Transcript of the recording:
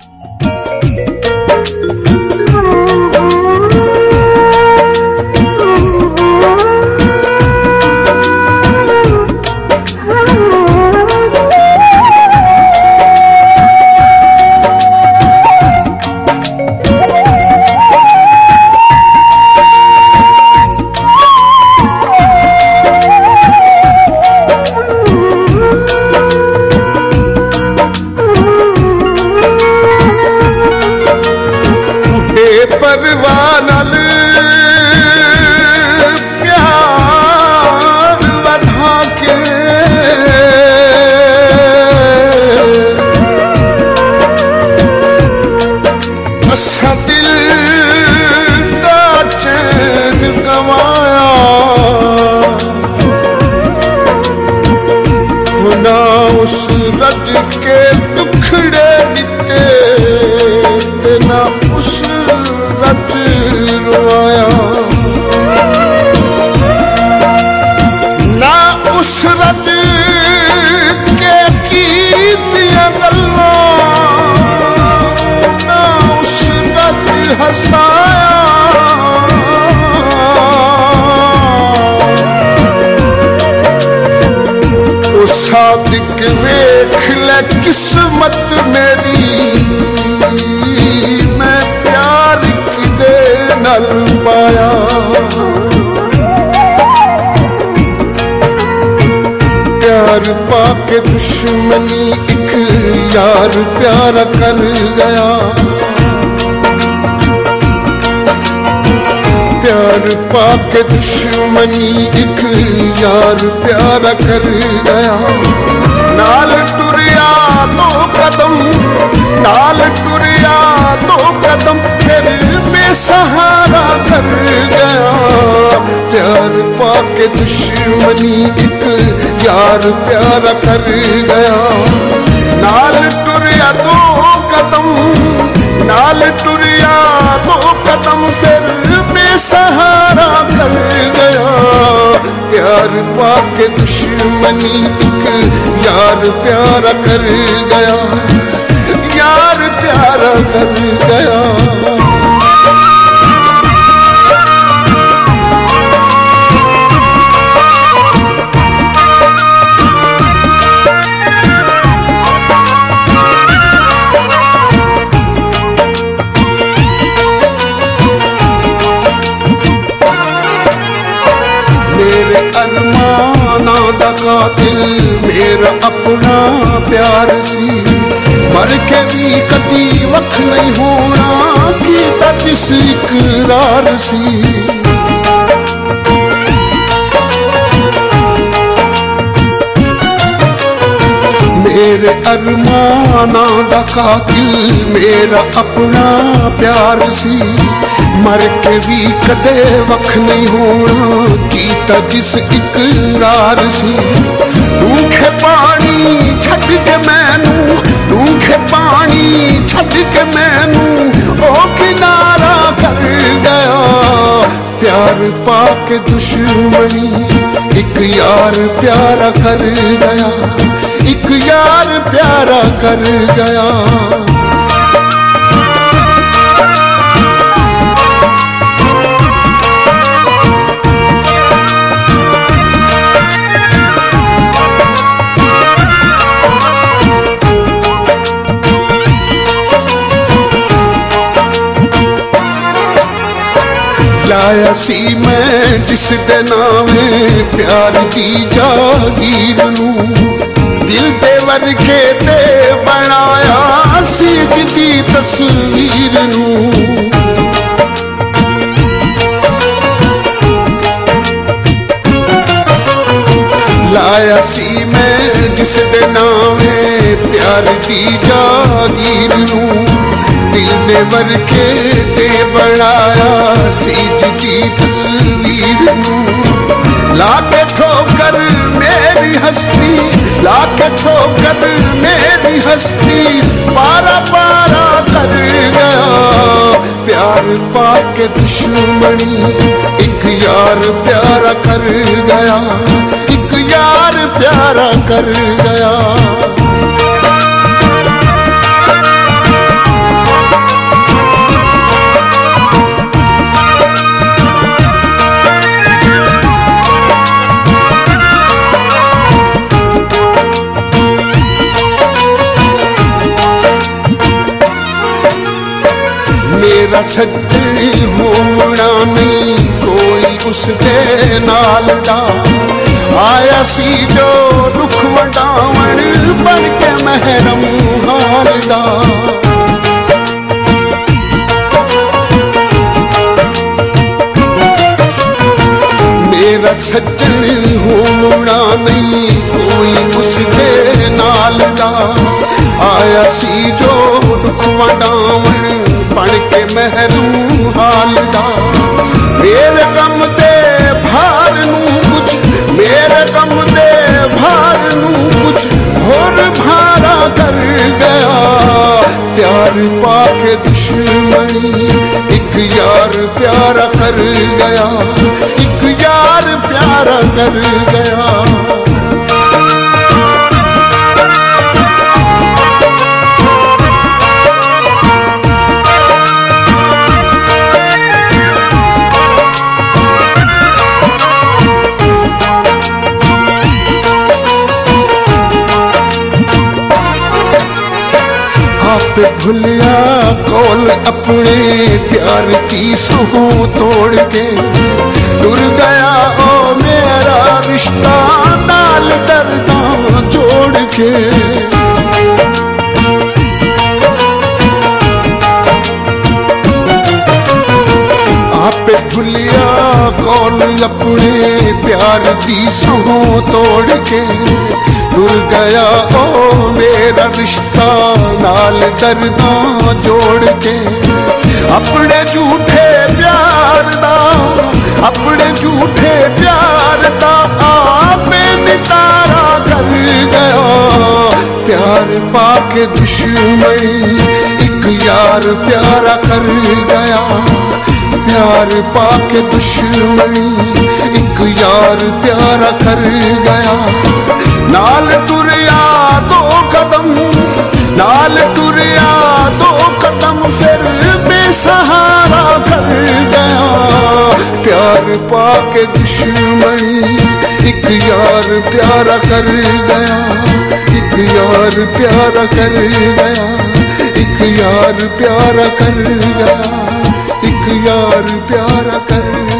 Bye. के दुश्मनी एक यार प्यारा कर गया। प्यार पाके दुश्मनी एक यार प्यारा कर गया। नाल टुरिया दो कदम बेसहारा कर गया। प्यार पाके दुश्मनी एक यार प्यारा कर गया। नाल टुरिया दो कदम, नाल टुरिया दो कदम फिर बेसहारा कर गया। प्यार पाके दुश्मनी एक यार प्यारा कर गया। ਹਾਰ ਕੇ ਵੀ ਕਦੀ ਵੱਖ ਨਹੀਂ ਹੋਣਾ, ਕੀ ਕੀਤਾ ਜਿਸ ਇਕਰਾਰ ਸੀ। ਮੇਰੇ ਅਰਮਾਨਾਂ ਦਾ ਕਾਤਿਲ ਮੇਰਾ ਆਪਣਾ ਪਿਆਰ ਸੀ। ਮਰ ਕੇ ਵੀ ਕਦੇ ਵੱਖ ਨਹੀਂ ਹੋਣਾ, ਕੀ ਕੀਤਾ ਜਿਸ ਇਕਰਾਰ ਸੀ। ਰੂਖੇ ਪਾਣੀ ਛੱਡ ਕੇ ਮੈਨੂੰ पाके दुश्मनी। एक यार प्यारा कर गया। एक यार प्यारा कर गया। जिस नावे प्यार की जागीर दिल दे वर्गे ते बनाया सी दी तस्वीर नू। लाया सी मैं जिस नावे प्यार की जागीर नू। दिल दे ते बनाया सीज की तस्वीर लाके ठोकर मेरी हस्ती, लाके ठोकर मेरी हस्ती, पारा पारा कर गया। प्यार पाके दुश्मनी, एक यार प्यारा कर गया, एक यार प्यारा कर गया। ਮੇਰਾ ਸੱਜਣੀ ਹੋਣਾ ਨਹੀਂ ਕੋਈ ਉਸ ਦੇ ਨਾਲ ਦਾ ਆਇਆ ਸੀ ਜੋ ਦੁੱਖ ਵਡਾਵਣ ਬਣ ਕੇ ਮਹਿਰਮ ਮਹਿਰੂ ਹਾਲ ਦਾ ਮੇਰੇ ਗਮ ਦੇ ਭਾਰ ਨੂੰ ਕੁਝ ਮੇਰੇ ਗਮ ਦੇ ਭਾਰ ਨੂੰ ਕੁਝ ਹੋਰ ਭਾਰਾ ਕਰ ਗਿਆ ਪਿਆਰ ਪਾ ਕੇ ਦੁਸ਼ਮਣੀ ਇੱਕ ਯਾਰ ਪਿਆਰਾ ਕਰ ਗਿਆ ਇੱਕ ਯਾਰ ਪਿਆਰਾ ਕਰ आप भुलिया कौल अपने प्यार की सहू तोड़ के? टुर गया, ओ मेरा रिश्ता, नाल दर्दा जोड़ के। आप भुलिया कौल अपने प्यार की सहू तोड़ के? टुर गया, ओ मेरा रिश्ता नाल दर्दा जोड़ के। अपने झूठे प्यार दा, अपने झूठे प्यार दा आपे नितारा कर गया। प्यार पाके दुश्मनी एक यार प्यारा कर गया। प्यार पाके दुश्मनी एक यार प्यारा कर गया। नाल टुरिया पाके दुश्मनी एक यार प्यारा कर गया, एक यार प्यारा कर गया, एक यार प्यारा कर गया, एक यार प्यारा कर गया।